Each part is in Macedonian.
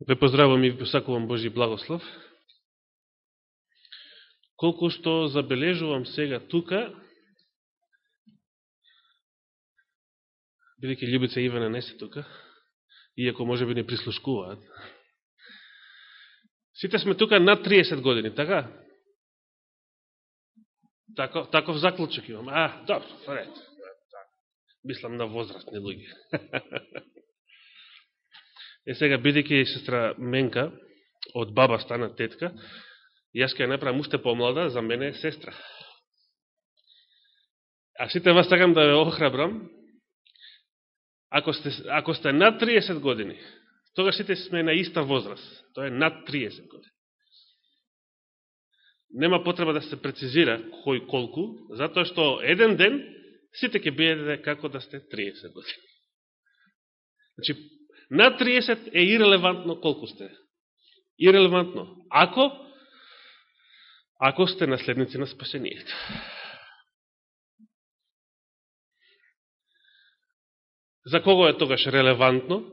Ве поздравувам и посакувам Божи благослов. Колку што забележувам сега тука, бидеќи Љубица Ивана не се тука, иако може би не прислушкуваат. Сите сме тука над 30 години, така? Тако, таков заклучок имам. А, добро, ред. Мислам на возрастни луѓе. Е сега, бидеќи сестра Менка од баба стана тетка, јас ќе ја направам уште помлада, за мене е сестра. А сите вас сакам да ве охрабрам, ако сте, ако сте над 30 години, тога сите сме на иста возраст. Тоа е над 30 години. Нема потреба да се прецизира кој колку, затоа што еден ден сите ќе бидете како да сте 30 години. Значи, над 30 е ирелевантно колку сте. Ирелевантно. Ако ако сте наследници на спасението. За кого е тогаш релевантно?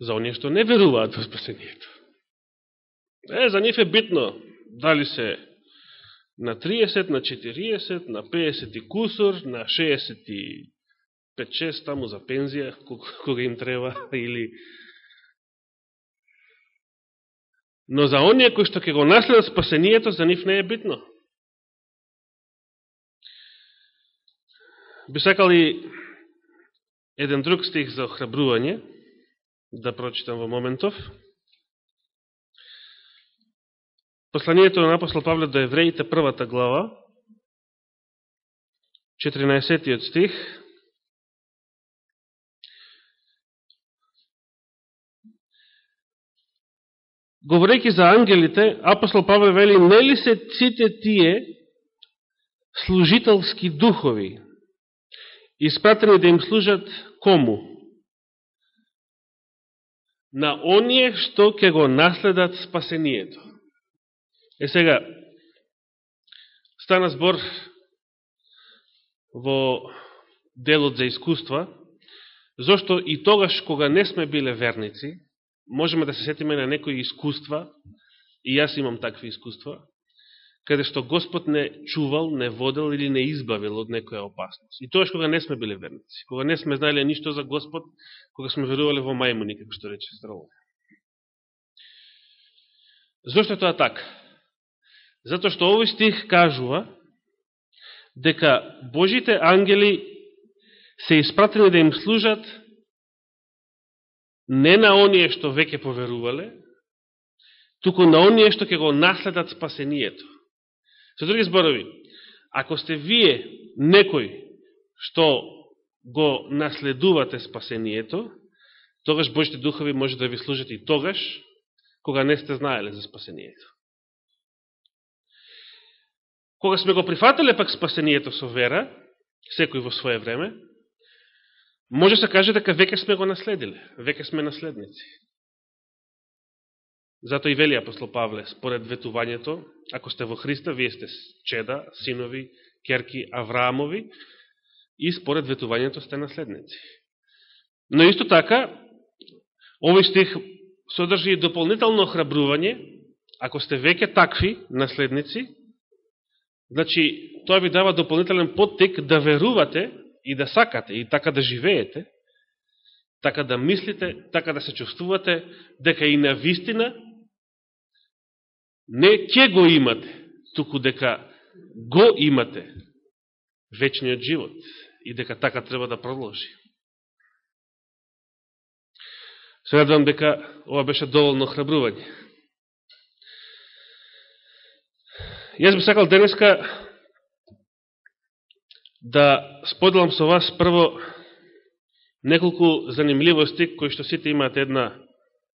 За оние што не веруваат во спасението. Е, за нив е битно дали се на 30, на 40, на 50 и кусор, на 60 и 5-6 таму за пензија, кога им треба, или... Но за оние кои што ќе го наследат спасението, за нив не е битно. Би сакали еден друг стих за охрабрување, да прочитам во моментов. Посланието на апостол Павле до евреите, првата глава, 14 стих. Говорејќи за ангелите, апостол Павле вели, не ли се сите тие служителски духови, испратени да им служат кому? На оние што ќе го наследат спасението. Е сега, стана збор во делот за искуства, зашто и тогаш кога не сме биле верници, можеме да се сетиме на некои искуства, и јас имам такви искуства, каде што Господ не чувал, не водел или не избавил од некоја опасност. И тоа кога не сме биле верници, кога не сме знаеле ништо за Господ, кога сме верувале во мајмуни, како што рече здраво. Зошто е тоа така? Затоа што овој стих кажува дека Божите ангели се испратени да им служат не на оние што веќе поверувале, туку на оние што ќе го наследат спасението. Со други зборови, ако сте вие некој што го наследувате спасението, тогаш Божите духови може да ви служат и тогаш, кога не сте знаеле за спасението. Кога сме го прифателе пак спасението со вера, секој во свое време, може да се каже дека веќе сме го наследиле, веќе сме наследници. Зато и вели апостол Павле, според ветувањето, ако сте во Христа, вие сте чеда, синови, керки Авраамови, и според ветувањето сте наследници. Но исто така, овој стих содржи и дополнително охрабрување, ако сте веќе такви наследници, значи, тоа ви дава дополнителен подтек да верувате и да сакате, и така да живеете, така да мислите, така да се чувствувате, дека и на вистина не ќе го имате, туку дека го имате вечниот живот и дека така треба да продолжи. Се дека ова беше доволно храбрување. Јас би сакал денеска да споделам со вас прво неколку занимливости кои што сите имаат една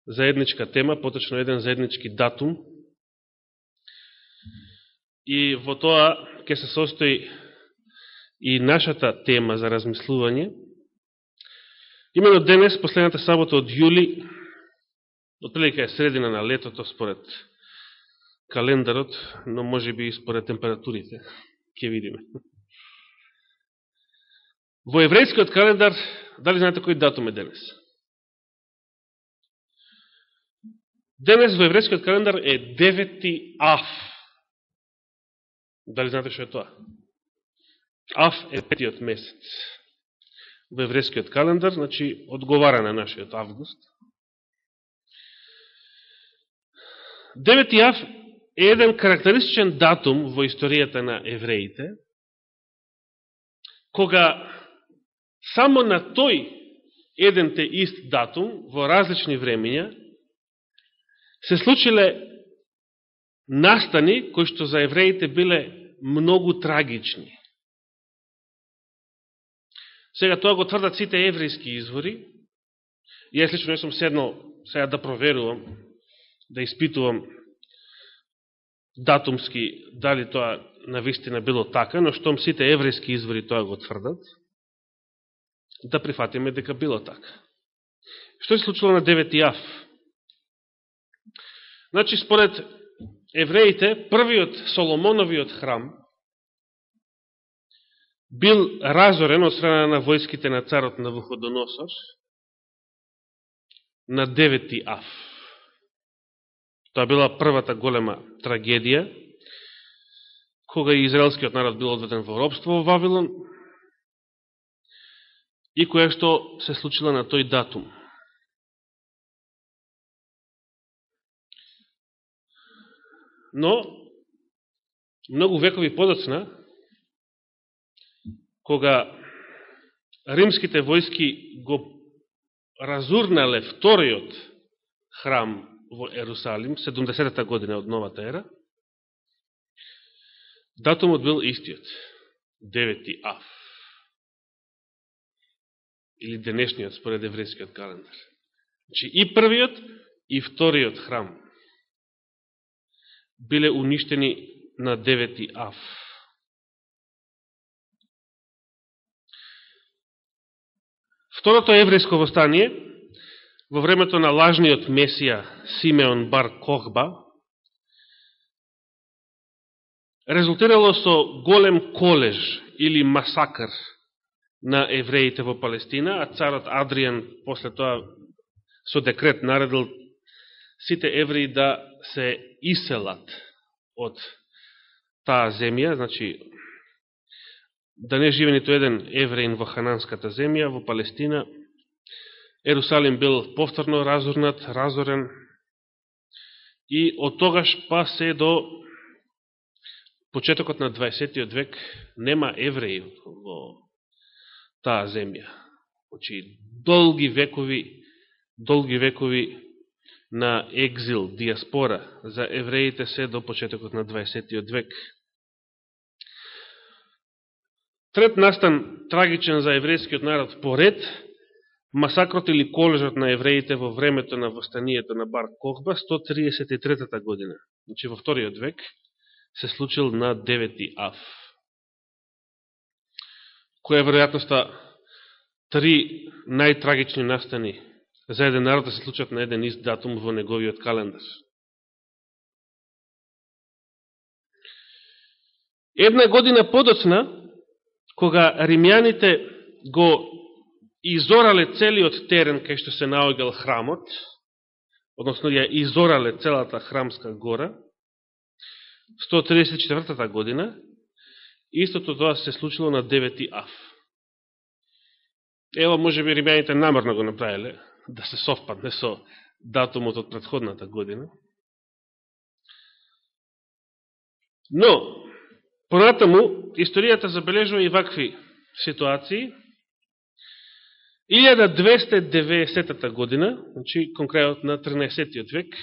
заедничка тема, поточно еден заеднички датум, И во тоа ќе се состои и нашата тема за размислување. Имено денес, последната сабота од јули, отприлика е средина на летото според календарот, но може би и според температурите. Ке видиме. Во еврејскиот календар, дали знаете кој датум е денес? Денес во еврејскиот календар е 9 Аф. Дали знаете што е тоа? Аф е петиот месец. Во еврејскиот календар, значи, одговара на нашиот август. 9 Аф е еден карактеристичен датум во историјата на евреите, кога само на тој еден те ист датум, во различни времења, се случиле настани кои што за евреите биле многу трагични. Сега тоа го тврдат сите еврејски извори. Јас лично не сум седнал сега да проверувам, да испитувам датумски дали тоа на вистина било така, но штом сите еврејски извори тоа го тврдат, да прифатиме дека било така. Што се случило на 9 јав? Значи, според евреите, првиот Соломоновиот храм бил разорен од страна на војските на царот на Вуходоносор на 9 ав. Тоа била првата голема трагедија, кога и израелскиот народ бил одведен во робство во Вавилон и која што се случила на тој датум. Но, многу векови подоцна, кога римските војски го разурнале вториот храм во Ерусалим, 70-та година од новата ера, датумот бил истиот, 9 Аф. Или денешниот, според еврејскиот календар. Значи и првиот, и вториот храм биле уништени на 9 Ав. Второто еврејско востание, во времето на лажниот месија Симеон Бар Кохба, резултирало со голем колеж или масакр на евреите во Палестина, а царот Адриан после тоа со декрет наредил сите евреи да се иселат од таа земја, значи да не живе нито еден евреин во Хананската земја, во Палестина. Ерусалим бил повторно разорнат, разорен и од тогаш па се до почетокот на 20. век нема евреи во таа земја. Значи, долги векови, долги векови на екзил, диаспора за евреите се до почетокот на 20. век. Трет настан трагичен за еврејскиот народ поред, масакрот или колежот на евреите во времето на востанието на Бар Кохба, 133 година, значи во вториот век, се случил на 9 ав. Која е веројатноста три најтрагични настани за еден народ да се случат на еден ист датум во неговиот календар. Една година подоцна, кога римјаните го изорале целиот терен кај што се наоѓал храмот, односно ја изорале целата храмска гора, 134 година, истото тоа се случило на 9 ав. Ево, може би римјаните намерно го направиле, да се совпадне со датумот од предходната година. Но, понатаму, историјата забележува и вакви ситуации. 1290 година, значи конкретно на 13 век,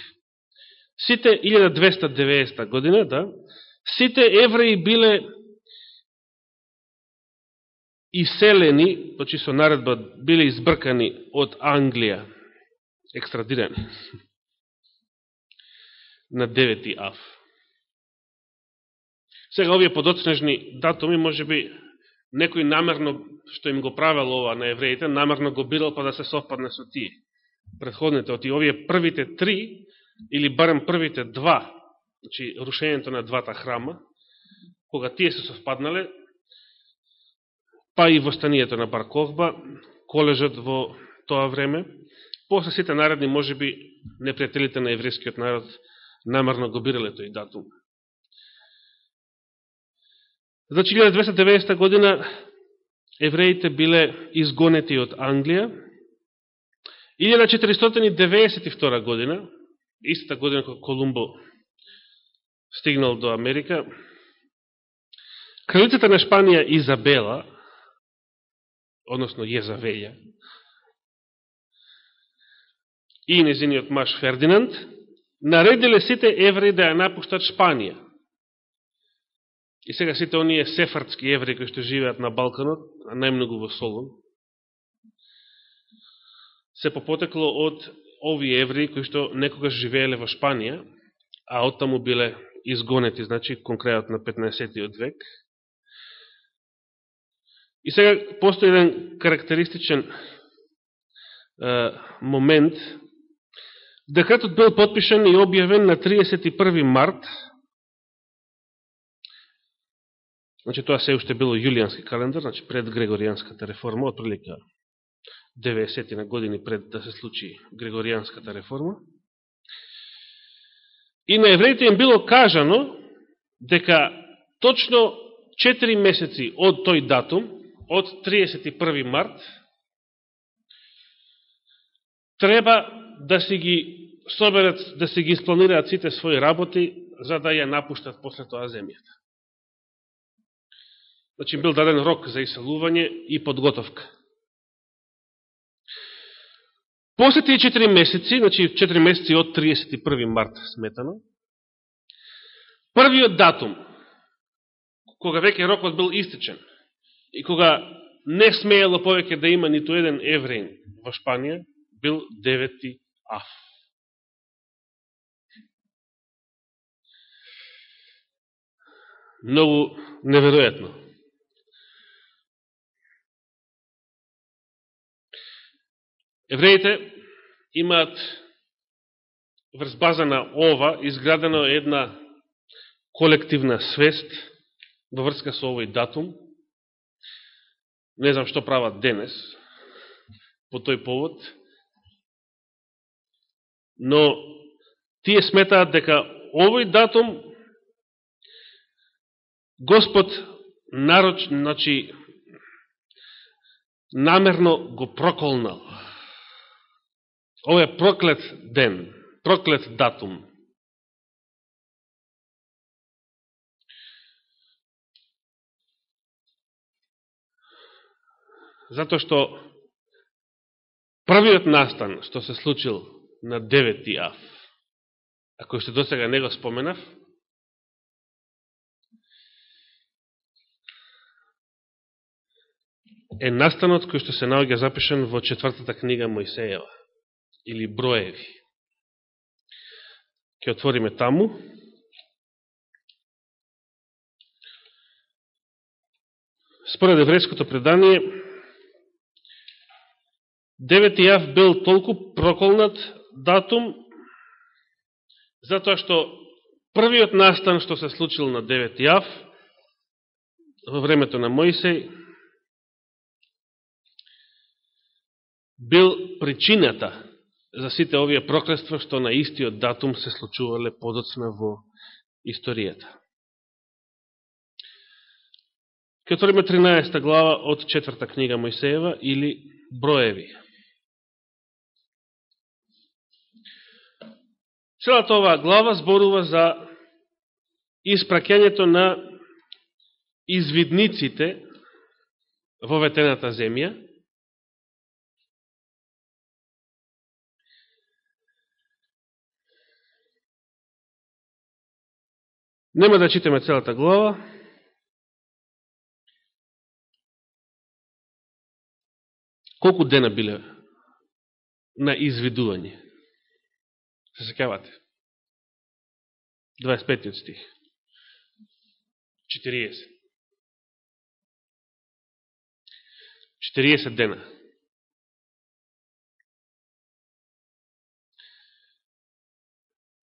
сите 1290 година, да, сите евреи биле иселени, значи со наредба биле избркани од Англија, екстрадирани на 9 ав. Сега овие подоцнежни датуми, може би, некој намерно, што им го правил ова на евреите, намерно го бирал па да се совпадне со тие. Предходните, оти овие првите три, или барем првите два, значи рушењето на двата храма, кога тие се совпаднале, па и востанието на Барковба, колежот во тоа време. После сите наредни може би непријателите на еврејскиот народ намерно го бирале тој датум. Значи, 1290 година евреите биле изгонети од Англија. 1492 година, истата година кога Колумбо стигнал до Америка, кралицата на Шпанија Изабела, односно Језавеја, и незиниот маж Фердинанд, наредиле сите евреи да ја напуштат Шпанија. И сега сите оние сефардски евреи кои што живеат на Балканот, а најмногу во Солун, се попотекло од овие евреи кои што некогаш живееле во Шпанија, а оттаму биле изгонети, значи, кон крајот на 15. век. И сега постои еден карактеристичен е, момент. Декретот бил подпишен и објавен на 31. март. Значи, тоа се уште било јулијански календар, значи пред Грегоријанската реформа, отприлика 90 на години пред да се случи Грегоријанската реформа. И на евреите им било кажано дека точно 4 месеци од тој датум, од 31. март, треба да си ги соберат, да си ги испланираат сите своји работи, за да ја напуштат после тоа земјата. Значи, бил даден рок за иселување и подготовка. После тие 4 месеци, значи 4 месеци од 31. март сметано, првиот датум, кога веќе рокот бил истечен, и кога не смеело повеќе да има ниту еден евреин во Шпанија, бил 9 аф. Многу неверојатно. Евреите имаат врз база на ова изградено една колективна свест во врска со овој датум. Не знам што прават денес по тој повод, но тие сметаат дека овој датум Господ нароч, значи, намерно го проколнал Ово е проклет ден, проклет датум. Зато што првиот настан што се случил на 9 ав, а кој што досега не го споменав, е настанот кој што се наоѓа запишен во четвртата книга Мојсеева, или броеви. Ке отвориме таму. Според еврејското предание, Девети јав бил толку проколнат датум, затоа што првиот настан што се случил на Девети јав, во времето на Моисеј, бил причината за сите овие проклества што на истиот датум се случувале подоцна во историјата. Ке отвориме 13 глава од четврта книга Мојсеева или Броеви. Целата оваа глава зборува за испраќањето на извидниците во ветената земја, Нема да читаме целата глава. Колку дена биле на извидување? Се секавате? 25 стих. 40. 40 дена.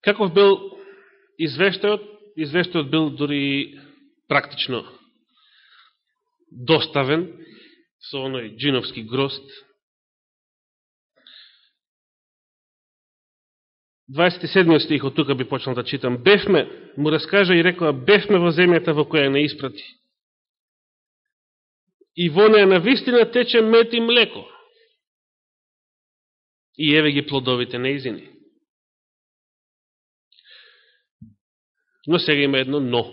Каков бил извештајот извештајот бил дори практично доставен со оној джиновски грост. 27 стих од тука би почнал да читам. Бевме, му раскажа и рекоа, бевме во земјата во која не испрати. И во неја на вистина тече мет и млеко. И еве ги плодовите неизини. Но сега има едно но.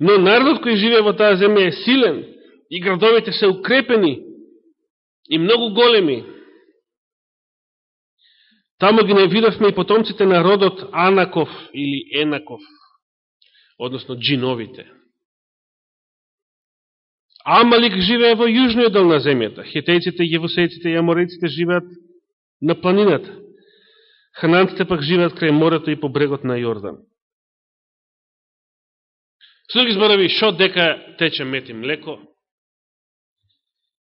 Но народот кој живее во таа земја е силен и градовите се укрепени и многу големи. Тамо ги не видовме и потомците на родот Анаков или Енаков, односно джиновите. Амалик живее во јужниот дел на земјата. Хетејците, јевусејците и амореците живеат на планината. Хананците пак живеат крај морето и по брегот на Јордан. Со други зборови, шо дека тече мет и млеко,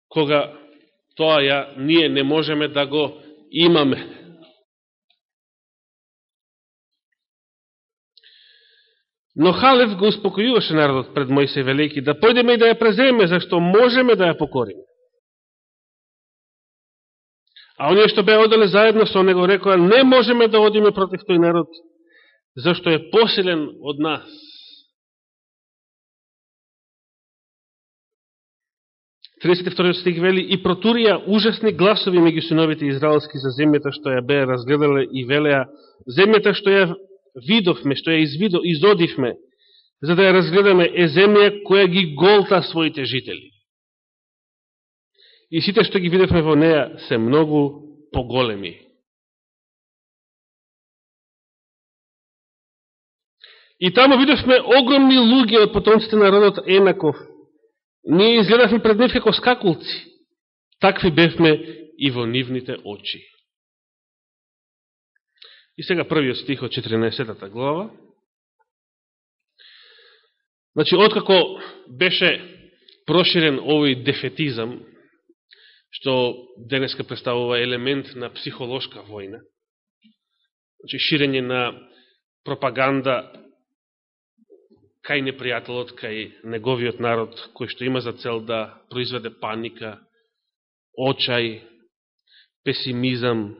кога тоа ја ние не можеме да го имаме. Но Халев го успокојуваше народот пред Мојсей Велики да појдеме и да ја преземе, зашто можеме да ја покориме. А оние што беа оделе заедно со него рекоа, не можеме да одиме против тој народ, зашто е посилен од нас. вториот стих вели и протурија ужасни гласови меѓу синовите израелски за земјата што ја беа разгледале и велеа земјата што ја видовме, што ја извидо, изодивме, за да ја разгледаме, е земја која ги голта своите жители. И сите што ги видовме во неја се многу поголеми. И тамо видовме огромни луѓе од потомците на родот Енаков. Ние изгледавме пред нив како скакулци. Такви бевме и во нивните очи. И сега првиот стих од 14 глава. Значи, откако беше проширен овој дефетизам, што денеска представува елемент на психолошка војна, значи, ширење на пропаганда кај непријателот, кај неговиот народ, кој што има за цел да произведе паника, очај, песимизам,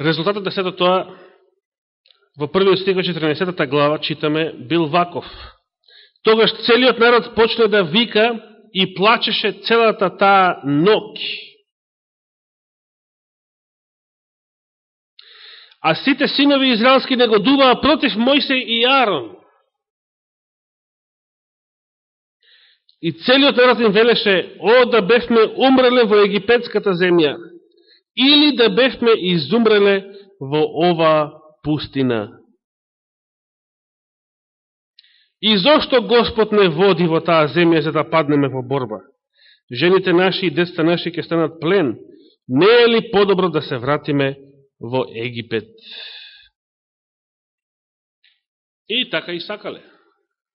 Резултатот на сето тоа, во првиот стих 14 глава, читаме, бил ваков. Тогаш целиот народ почне да вика и плачеше целата таа ноќ. А сите синови израелски негодуваа против Мојсей и Аарон. И целиот народ им велеше, о да бевме умреле во египетската земја, или да бевме изумреле во ова пустина. И зошто Господ не води во таа земја за да паднеме во борба? Жените наши и децата наши ќе станат плен. Не е ли подобро да се вратиме во Египет? И така и сакале.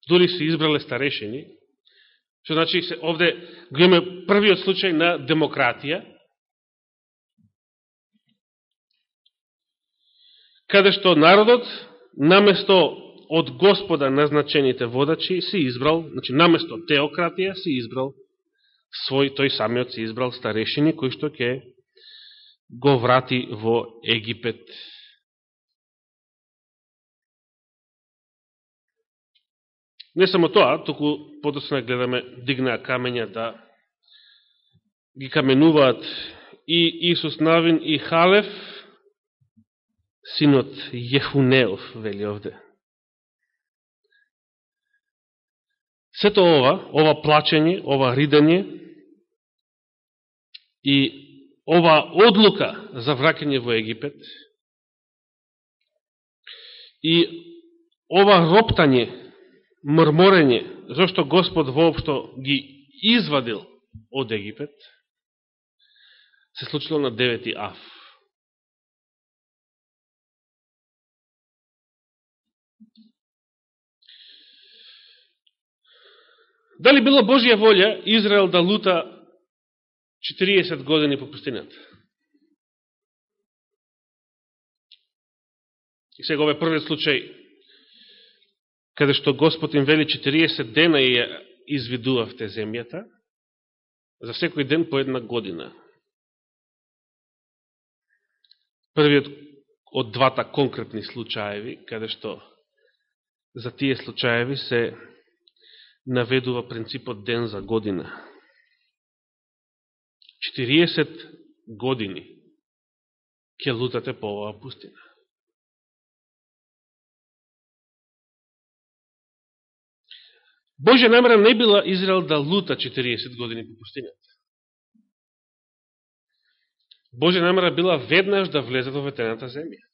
Дори се избрале старешени, што значи овде го имаме првиот случај на демократија, каде што народот, наместо од Господа назначените водачи, си избрал, значи наместо теократија, си избрал свој, тој самиот си избрал старешини, кои што ќе го врати во Египет. Не само тоа, току подосна гледаме дигнаа камења да ги каменуваат и Исус Навин и Халев, синот Јехунеов, вели овде. Сето ова, ова плачење, ова ридање и ова одлука за вракење во Египет и ова роптање, мрморење, зашто Господ воопшто ги извадил од Египет, се случило на 9 ав. Дали било Божија волја Израел да лута 40 години по пустината? И сега ове првиот случај, каде што Господ им вели 40 дена и ја изведувавте земјата, за секој ден по една година. првиот од двата конкретни случаеви, каде што за тие случаеви се наведува принципот ден за година. 40 години ќе лутате по оваа пустина. Божја намера не била Израел да лута 40 години по пустината. Божја намера била веднаш да влезат во ветената земја.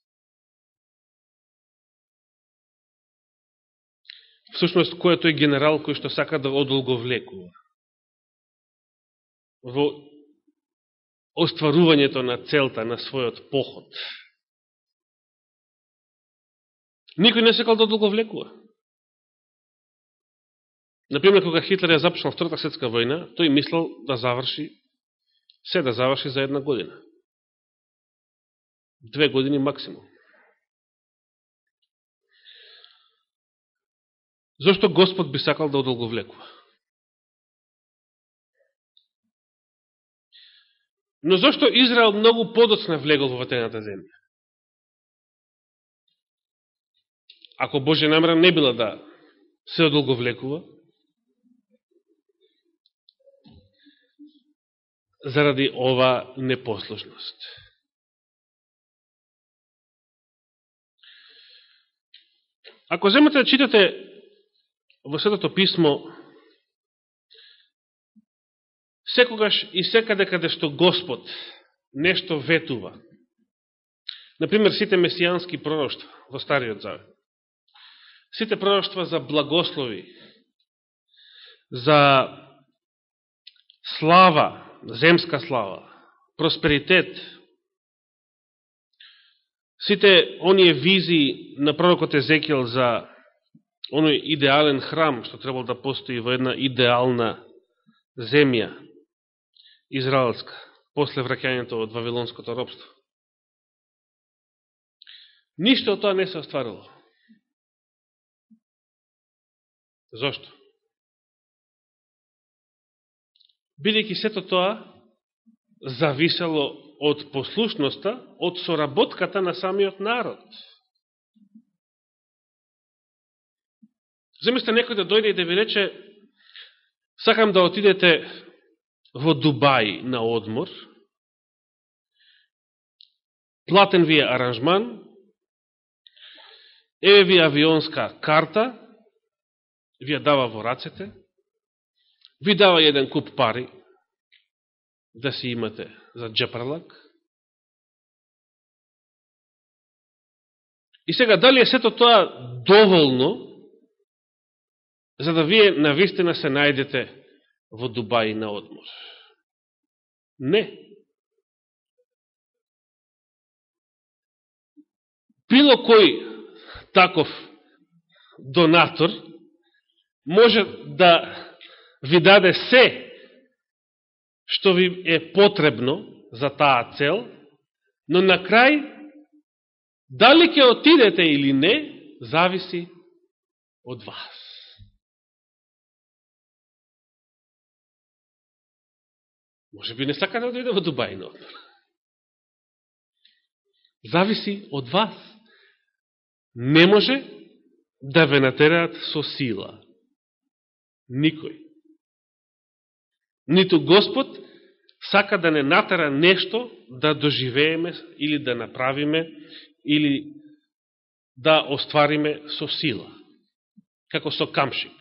Всушност, кој е тој генерал кој што сака да одолговлекува? Во остварувањето на целта на својот поход. Никој не сакал да одолговлекува. Например, кога Хитлер ја започнал Втората светска војна, тој мислел да заврши, се да заврши за една година. Две години максимум. Зошто Господ би сакал да одолговлекува? Но зошто Израел многу подоцна влегол во ватерната земја? Ако Божја намера не била да се одолговлекува, заради ова непослушност. Ако земате да читате во Светото Писмо, секогаш и секаде каде што Господ нешто ветува, например, сите месијански пророќства во Стариот Завет, сите пророќства за благослови, за слава, земска слава, просперитет, сите оние визии на пророкот Езекиел за оној идеален храм, што требал да постои во една идеална земја, израелска, после враќањето од Вавилонското робство. Ништо од тоа не се остварило. Зошто? бидејќи сето тоа зависело од послушноста, од соработката на самиот народ. Земесте некој да дојде и да ви рече, сакам да отидете во Дубај на одмор, платен ви е аранжман, еве ви авионска карта, ви ја дава во рацете, ви дава еден куп пари да си имате за джепралак. И сега, дали е сето тоа доволно, за да вие навистина се најдете во Дубај на одмор? Не. Било кој таков донатор може да ви даде се што ви е потребно за таа цел, но на крај, дали ќе отидете или не, зависи од вас. Може би не сака да одиде во Дубај на Зависи од вас. Не може да ве натераат со сила. Никој ниту Господ сака да не натера нешто да доживееме или да направиме или да оствариме со сила, како со камшик,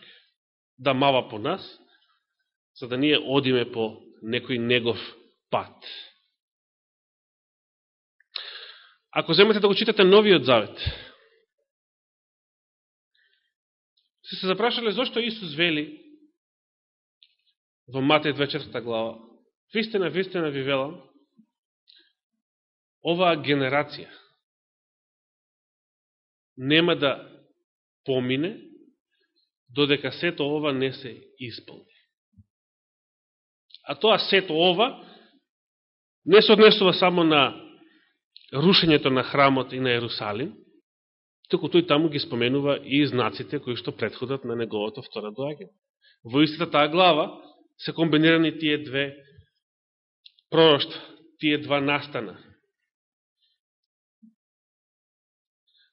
да мава по нас, за да ние одиме по некој негов пат. Ако земете да го читате Новиот Завет, се се запрашале зашто Исус вели во Матеј 24 глава. Вистина, вистина ви велам, оваа генерација нема да помине додека сето ова не се исполни. А тоа сето ова не се однесува само на рушењето на храмот и на Ерусалим, туку тој таму ги споменува и знаците кои што предходат на неговото втора доаѓање. Во истата таа глава се комбинирани тие две пророќства, тие два настана.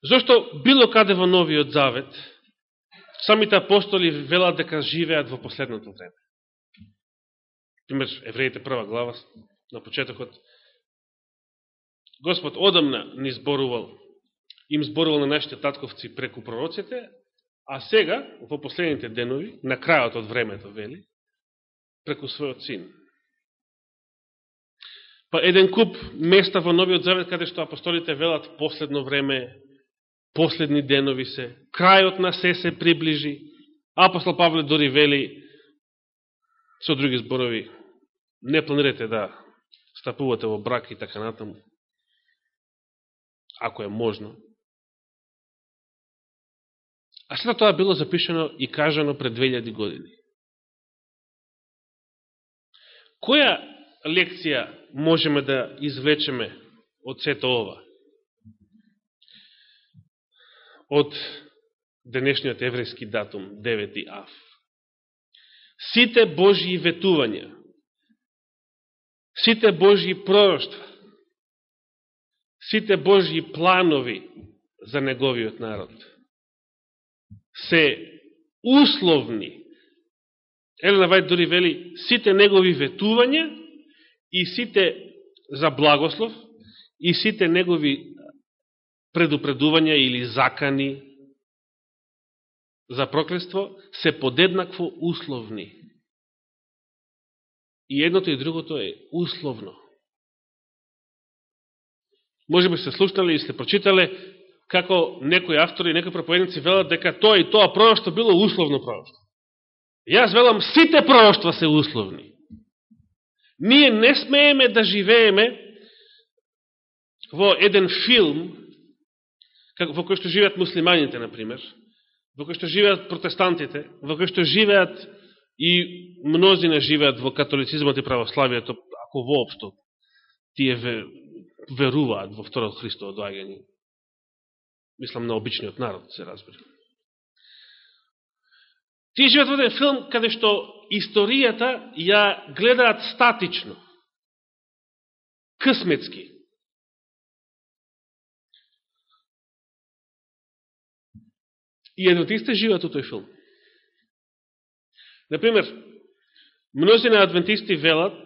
Зошто било каде во Новиот Завет, самите апостоли велат дека живеат во последното време. Пример, Евреите прва глава, на почетокот, Господ одамна ни зборувал, им зборувал на нашите татковци преку пророците, а сега, во последните денови, на крајот од времето, вели, преку својот син. Па еден куп места во Новиот Завет, каде што апостолите велат последно време, последни денови се, крајот на се се приближи. Апостол Павле дори вели, со други зборови, не планирате да стапувате во брак и така натаму, ако е можно. А сега тоа било запишено и кажано пред 2000 години. Која лекција можеме да извлечеме од сето ова? Од денешниот еврејски датум, 9 ав. Сите Божии ветувања, сите Божии пророќства, сите Божии планови за неговиот народ се условни. Елена Вајд дори вели, сите негови ветувања и сите за благослов и сите негови предупредувања или закани за проклество се подеднакво условни. И едното и другото е условно. Може би се слушнали и сте прочитале како некои автори, некои проповедници велат дека тоа и тоа пророќство било условно пророќство. Јас велам, сите пророќства се условни. Ние не смееме да живееме во еден филм, во кој што живеат муслиманите, например, во кој што живеат протестантите, во кој што живеат и мнозина живеат во католицизмот и православието, ако воопшто тие веруваат во второто Христово доаѓање. Мислам на обичниот народ, се разбира. Тие живеат во еден филм каде што историјата ја гледаат статично, късметски. И адвентистите живеат у тој филм. Например, мнозина адвентисти велат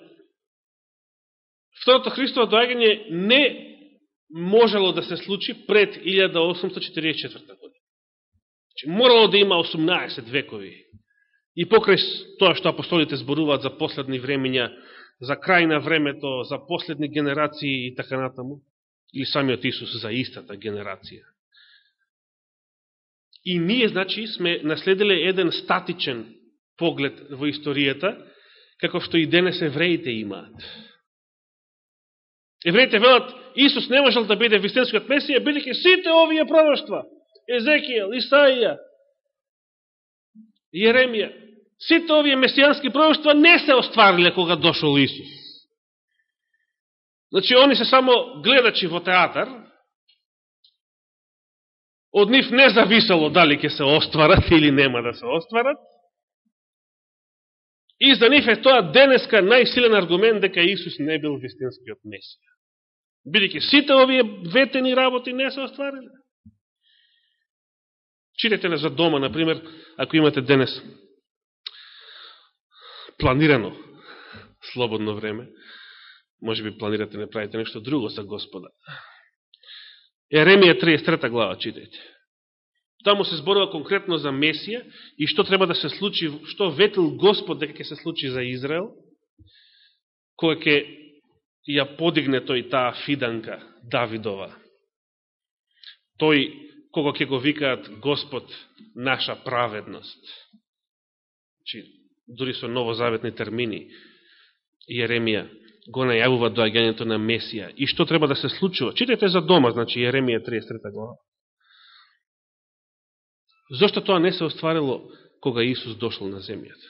Второто Христово доаѓање не можело да се случи пред 1844 година. Значи, морало да има 18 векови. И покрај тоа што апостолите зборуваат за последни времења, за крај на времето, за последни генерации и така натаму, или самиот Исус за истата генерација. И ние, значи, сме наследиле еден статичен поглед во историјата, како што и денес евреите имаат. Евреите велат, Исус не можел да биде вистинскиот Месија, бидеќи сите овие пророќства, Езекијел, Исаија, Јеремија, сите овие месијански пророќства не се оствариле кога дошол Исус. Значи, они се само гледачи во театар, од нив не зависело дали ќе се остварат или нема да се остварат, И за нив е тоа денеска најсилен аргумент дека Исус не бил вистинскиот Месија. Бидеќи сите овие ветени работи не се оствариле. Читате за дома, например, ако имате денес планирано слободно време, може би планирате не правите нешто друго за Господа. Еремија 33 глава, читајте. Таму се зборува конкретно за Месија и што треба да се случи, што ветил Господ дека ќе се случи за Израел, кој ќе ја подигне тој таа фиданка Давидова. Тој кога ќе го викаат Господ наша праведност. Чи, дури со новозаветни термини, Јеремија го најавува доаѓањето на Месија. И што треба да се случува? Читајте за дома, значи Јеремија 33 глава. Зошто тоа не се остварило кога Исус дошол на земјата?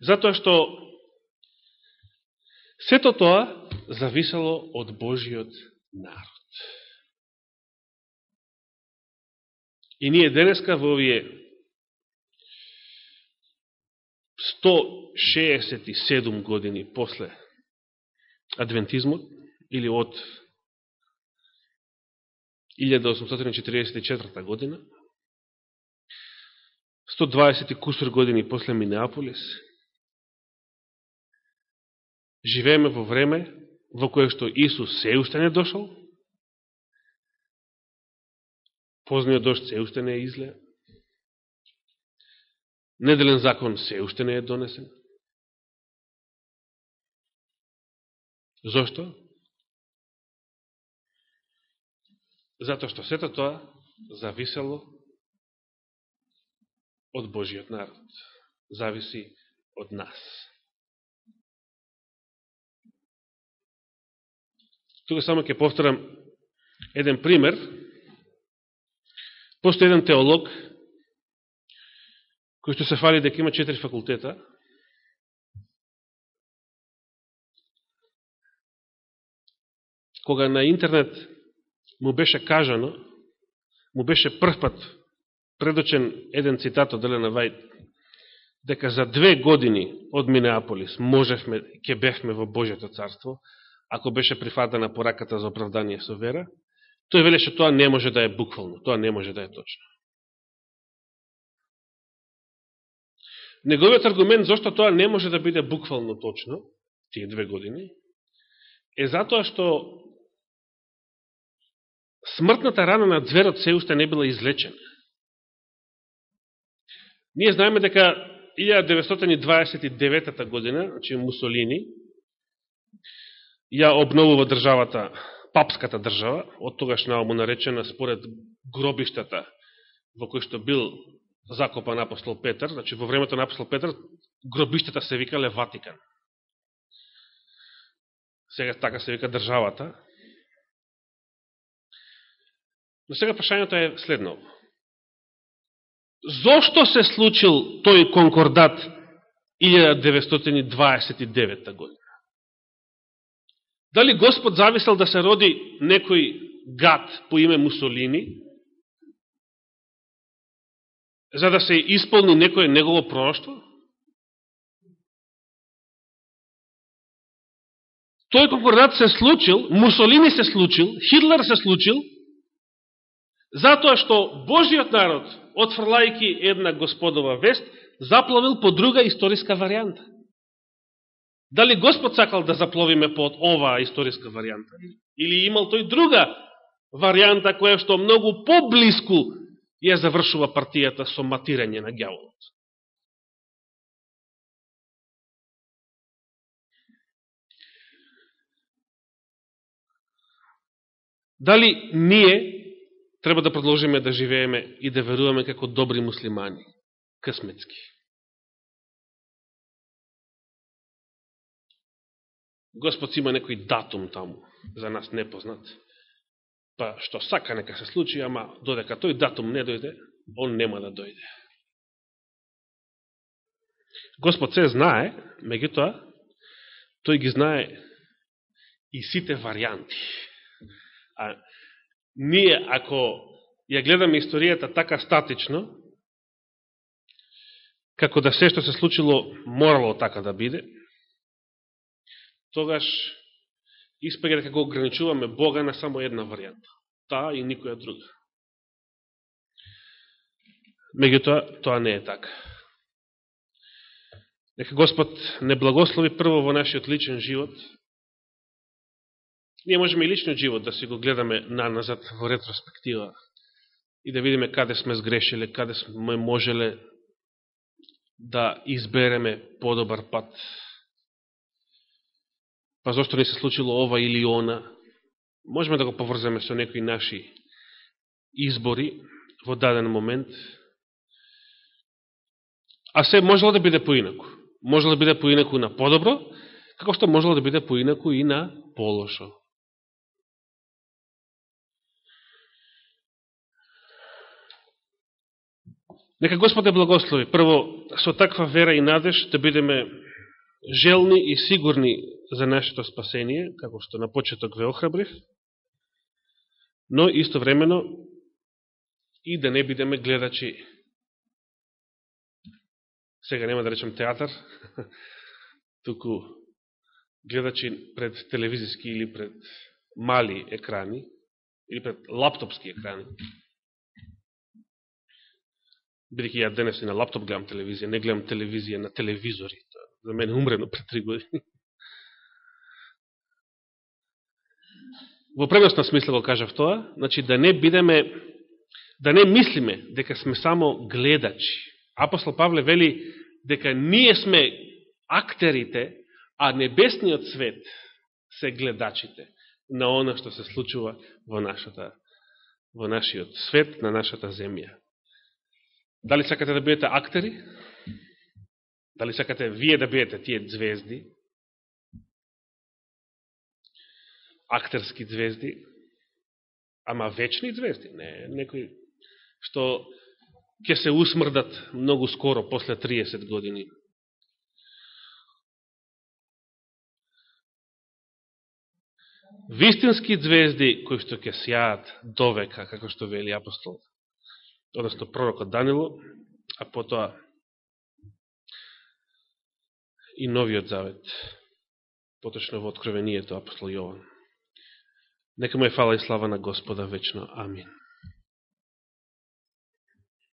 Затоа што сето тоа зависело од Божиот народ. И ние денеска во овие 167 години после адвентизмот, или од 1844 година, 120 кусор години после Минеаполис, живееме во време во кое што Исус се уште не дошол, позниот дошт се уште не е излеа, неделен закон се уште не е донесен. Зошто? Зато што сето тоа зависело од Божиот народ. Зависи од нас. Тука само ќе повторам еден пример. Постои еден теолог кој што се фали дека има четири факултета. Кога на интернет му беше кажано, му беше првпат предочен еден цитат од Елена Вајд, дека за две години од Минеаполис можевме, ке бевме во Божјето царство, ако беше прифатена пораката за оправдание со вера, тој велеше тоа не може да е буквално, тоа не може да е точно. Неговиот аргумент зашто тоа не може да биде буквално точно, тие две години, е затоа што смртната рана на зверот се уште не била излечена. Ние знаеме дека 1929 година, значи Мусолини, ја обновува државата, папската држава, од тогаш наому наречена според гробиштата во кој што бил закопан апостол Петр, значи во времето на апостол Петр, гробиштата се викале Ватикан. Сега така се вика државата. Но сега прашањето е следно. Зошто се случил тој конкордат 1929 година? Дали Господ зависел да се роди некој гад по име Мусолини, за да се исполни некое негово пророќство? Тој конкордат се случил, Мусолини се случил, Хитлер се случил, затоа што Божиот народ, отфрлајки една господова вест, заплавил по друга историска варијанта. Дали Господ сакал да запловиме под оваа историска варијанта? Или имал тој друга варијанта која што многу поблиску ја завршува партијата со матирање на гјаволот? Дали ние треба да продолжиме да живееме и да веруваме како добри муслимани, късметски? Господ има некој датум таму, за нас непознат. Па што сака нека се случи, ама додека тој датум не дојде, он нема да дојде. Господ се знае, меѓутоа, тој ги знае и сите варианти. А ние, ако ја гледаме историјата така статично, како да се што се случило, морало така да биде, тогаш испега дека го ограничуваме Бога на само една варијанта. Таа и никоја друга. Меѓутоа, тоа не е така. Нека Господ не благослови прво во нашиот личен живот. Ние можеме и личниот живот да си го гледаме на назад во ретроспектива и да видиме каде сме сгрешили, каде сме можеле да избереме подобар пат па зашто не се случило ова или она, можеме да го поврземе со некои наши избори во даден момент, а се можело да биде поинаку. Можело да биде поинаку на подобро, како што можело да биде поинаку и на полошо. Нека Господе благослови. Прво, со таква вера и надеж да бидеме желни и сигурни за нашето спасение, како што на почеток ве охрабрив, но истовремено и да не бидеме гледачи, сега нема да речем театар, туку гледачи пред телевизиски или пред мали екрани, или пред лаптопски екрани. Бидеќи ја денес и на лаптоп гледам телевизија, не гледам телевизија на телевизори. За мене умрено пред три години. Во преносна смисла го кажав тоа, значи да не бидеме, да не мислиме дека сме само гледачи. Апостол Павле вели дека ние сме актерите, а небесниот свет се гледачите на она што се случува во нашата во нашиот свет, на нашата земја. Дали сакате да бидете актери? Дали сакате вие да бидете тие звезди? Актерски звезди? Ама вечни звезди? Не, некои што ќе се усмрдат многу скоро, после 30 години. Вистински звезди кои што ќе сјаат довека, како што вели апостол односно пророкот Данило, а потоа и новиот завет, поточно во откровението апостол Јован. Нека му е фала и слава на Господа вечно. Амин.